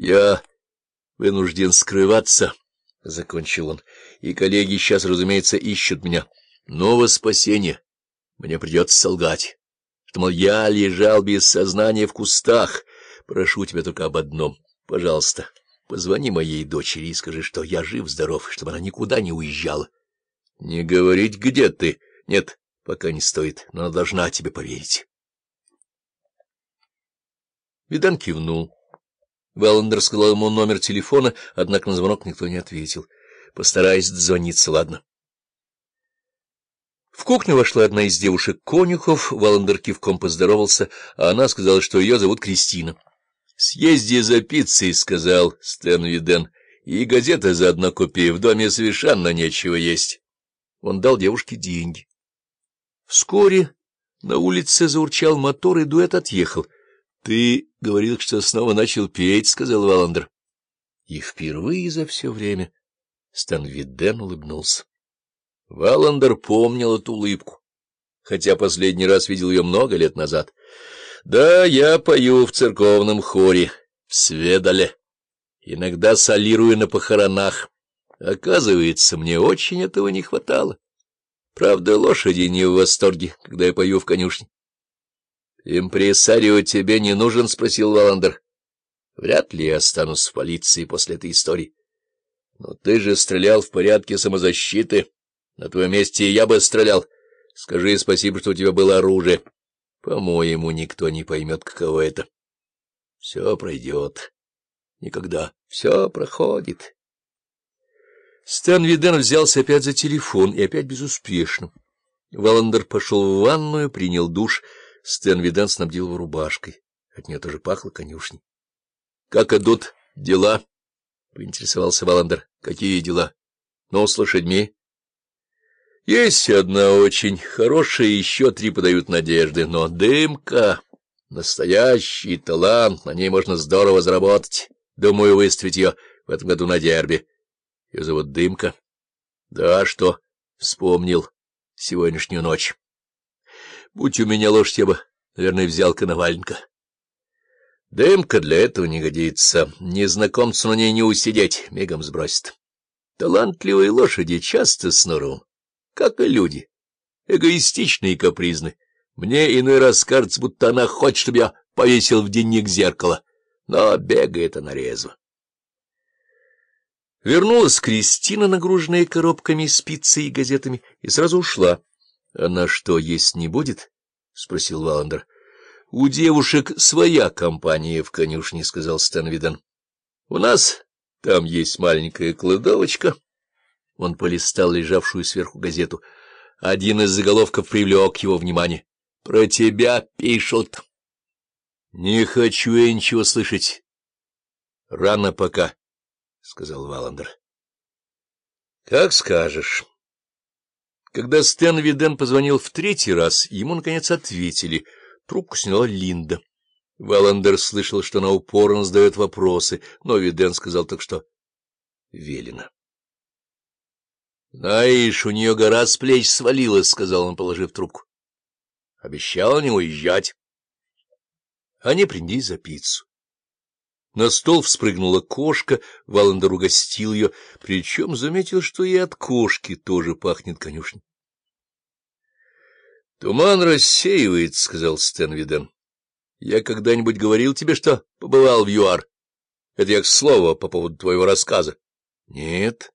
Я вынужден скрываться, — закончил он, — и коллеги сейчас, разумеется, ищут меня. Но спасение. Мне придется солгать. Что, мол, я лежал без сознания в кустах. Прошу тебя только об одном. Пожалуйста, позвони моей дочери и скажи, что я жив-здоров, чтобы она никуда не уезжала. Не говорить, где ты. Нет, пока не стоит, но она должна тебе поверить. Видан кивнул. Валандер сказал ему номер телефона, однако на звонок никто не ответил. Постарайся дозвониться, ладно? В кухню вошла одна из девушек конюхов, Валандер кивком поздоровался, а она сказала, что ее зовут Кристина. — Съезди за пиццей, — сказал Стэн Виден, — и газета заодно купи, в доме совершенно нечего есть. Он дал девушке деньги. Вскоре на улице заурчал мотор, и дуэт отъехал —— Ты говорил, что снова начал петь, — сказал Валандер. И впервые за все время Стэн Виден улыбнулся. Валандер помнил эту улыбку, хотя последний раз видел ее много лет назад. — Да, я пою в церковном хоре, в Сведале, иногда солирую на похоронах. Оказывается, мне очень этого не хватало. Правда, лошади не в восторге, когда я пою в конюшне. — Импресарио тебе не нужен? — спросил Валандер. — Вряд ли я останусь в полиции после этой истории. Но ты же стрелял в порядке самозащиты. На твоем месте я бы стрелял. Скажи спасибо, что у тебя было оружие. По-моему, никто не поймет, каково это. Все пройдет. Никогда. Все проходит. Стэн Виден взялся опять за телефон, и опять безуспешно. Валандер пошел в ванную, принял душ — Стэн Видан снабдил его рубашкой. От нее тоже пахло конюшней. — Как идут дела? — поинтересовался Валандер. — Какие дела? — Ну, с лошадьми. — Есть одна очень хорошая, еще три подают надежды, но дымка — настоящий талант, на ней можно здорово заработать. Думаю, выставить ее в этом году на дерби. Ее зовут Дымка. — Да, что? — вспомнил сегодняшнюю ночь. Будь у меня лошадь, я бы, наверное, взял коноваленка. Дымка для этого не годится. Незнакомцу на ней не усидеть, мигом сбросит. Талантливые лошади часто с норовом, как и люди, эгоистичны и капризны. Мне иной раз кажется, будто она хочет, чтобы я повесил в денник зеркало, но бегает она резво. Вернулась Кристина, нагруженная коробками, спицей и газетами, и сразу ушла. — Она что, есть не будет? — спросил Валандер. — У девушек своя компания в конюшне, — сказал Стэнвиден. — У нас там есть маленькая кладовочка. Он полистал лежавшую сверху газету. Один из заголовков привлек его внимание. — Про тебя пишут. — Не хочу я ничего слышать. — Рано пока, — сказал Валандер. — Как скажешь. Когда Стэн Виден позвонил в третий раз, ему, наконец, ответили. Трубку сняла Линда. Валандер слышал, что она упорно задает вопросы, но Виден сказал так, что велено. — Знаешь, у нее гора с плеч свалилась, — сказал он, положив трубку. — Обещала не уезжать. Они принялись за пиццу. На стол вспрыгнула кошка, Валандер угостил ее, причем заметил, что и от кошки тоже пахнет конюшней. — Туман рассеивается, — сказал Стэн Виден. — Я когда-нибудь говорил тебе, что побывал в ЮАР? Это я к слову по поводу твоего рассказа. — Нет.